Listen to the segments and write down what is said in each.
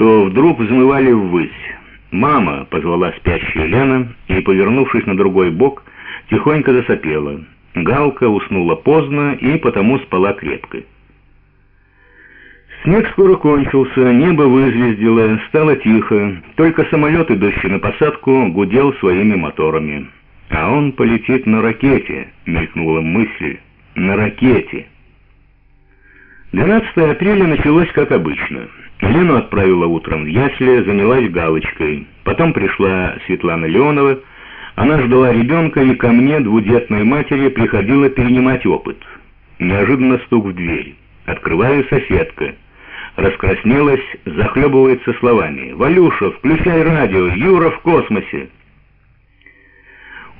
то вдруг взмывали ввысь. «Мама!» — позвала спящая Лена и, повернувшись на другой бок, тихонько засопела. Галка уснула поздно и потому спала крепко. Снег скоро кончился, небо вызвездило, стало тихо, только самолет, идущий на посадку, гудел своими моторами. «А он полетит на ракете», — мелькнула мысль, — «на ракете». 12 апреля началось как обычно. Лену отправила утром в ясли, занялась галочкой. Потом пришла Светлана Леонова. Она ждала ребенка, и ко мне, двудетной матери, приходила перенимать опыт. Неожиданно стук в дверь. Открываю соседка. Раскраснелась, захлебывается словами. «Валюша, включай радио! Юра в космосе!»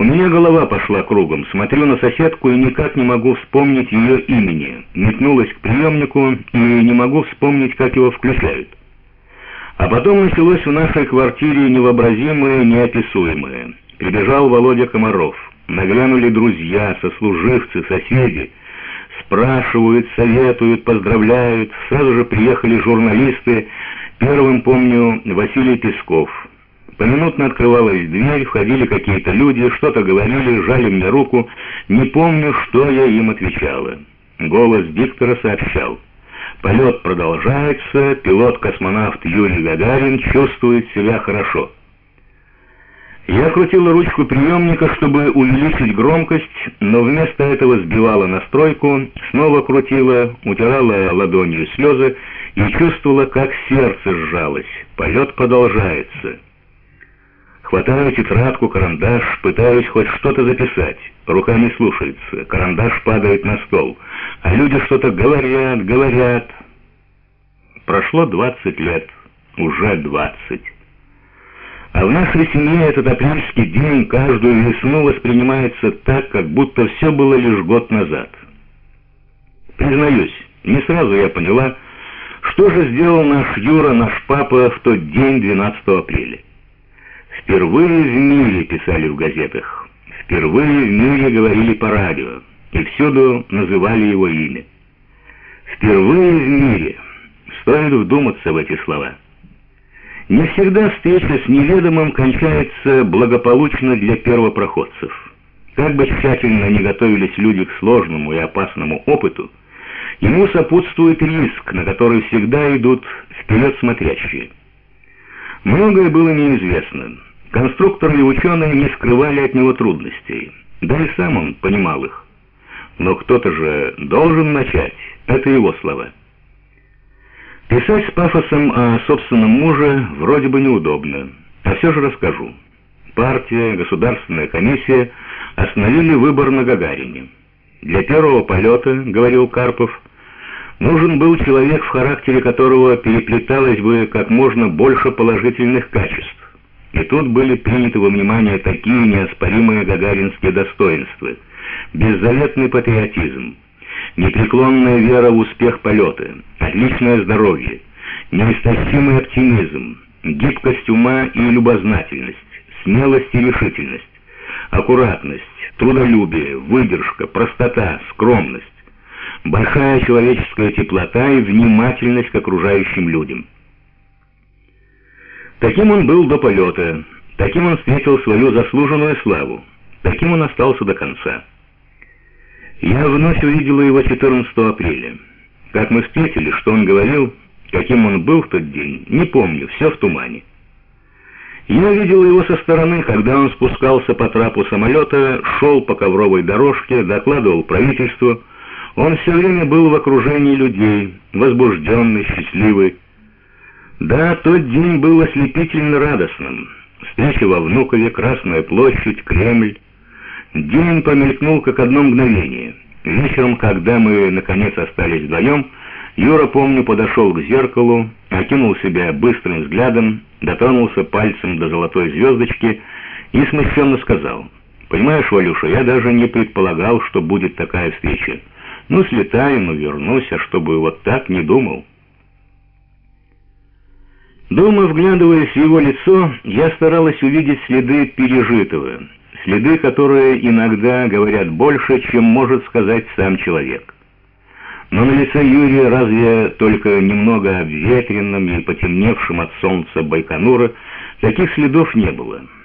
У меня голова пошла кругом. Смотрю на соседку и никак не могу вспомнить ее имени. Метнулась к приемнику и не могу вспомнить, как его включают. А потом началось в нашей квартире невообразимое, неописуемое. Прибежал Володя Комаров. Наглянули друзья, сослуживцы, соседи. Спрашивают, советуют, поздравляют. Сразу же приехали журналисты. Первым помню Василий Песков. Поминутно открывалась дверь, входили какие-то люди, что-то говорили, жали мне руку. Не помню, что я им отвечала. Голос диктора сообщал. Полет продолжается, пилот-космонавт Юрий Гагарин чувствует себя хорошо. Я крутила ручку приемника, чтобы увеличить громкость, но вместо этого сбивала настройку, снова крутила, утирала ладонью слезы и чувствовала, как сердце сжалось. Полет продолжается. Хватаю тетрадку, карандаш, пытаюсь хоть что-то записать. Рука не слушается, карандаш падает на стол. А люди что-то говорят, говорят. Прошло двадцать лет, уже двадцать. А в нашей семье этот апрельский день каждую весну воспринимается так, как будто все было лишь год назад. Признаюсь, не сразу я поняла, что же сделал наш Юра, наш папа в тот день, 12 апреля. Впервые в мире писали в газетах, впервые в мире говорили по радио, и всюду называли его имя. Впервые в мире, стоит вдуматься в эти слова. Не всегда встреча с неведомым кончается благополучно для первопроходцев. Как бы тщательно не готовились люди к сложному и опасному опыту, ему сопутствует риск, на который всегда идут вперед смотрящие. Многое было неизвестно. Конструкторы и ученые не скрывали от него трудностей, да и сам он понимал их. Но кто-то же должен начать, это его слова. Писать с пафосом о собственном муже вроде бы неудобно, а все же расскажу. Партия, государственная комиссия остановили выбор на Гагарине. Для первого полета, говорил Карпов, нужен был человек, в характере которого переплеталось бы как можно больше положительных качеств. И тут были приняты во внимание такие неоспоримые гагаринские достоинства. Беззаветный патриотизм, непреклонная вера в успех полета, отличное здоровье, неистощимый оптимизм, гибкость ума и любознательность, смелость и решительность, аккуратность, трудолюбие, выдержка, простота, скромность, большая человеческая теплота и внимательность к окружающим людям. Таким он был до полета, таким он встретил свою заслуженную славу, таким он остался до конца. Я вновь увидела его 14 апреля. Как мы встретили, что он говорил, каким он был в тот день, не помню, все в тумане. Я видела его со стороны, когда он спускался по трапу самолета, шел по ковровой дорожке, докладывал правительству. Он все время был в окружении людей, возбужденный, счастливый. Да, тот день был ослепительно радостным. Встреча во Внукове, Красная площадь, Кремль. День промелькнул как одно мгновение. Вечером, когда мы, наконец, остались вдвоем, Юра, помню, подошел к зеркалу, окинул себя быстрым взглядом, дотронулся пальцем до золотой звездочки и смущенно сказал, «Понимаешь, Валюша, я даже не предполагал, что будет такая встреча. Ну, слетаю, ну, вернусь, а чтобы вот так не думал». Дома, вглядываясь в его лицо, я старалась увидеть следы пережитого, следы, которые иногда говорят больше, чем может сказать сам человек. Но на лице Юрия, разве только немного обветренным и потемневшим от солнца Байконура, таких следов не было.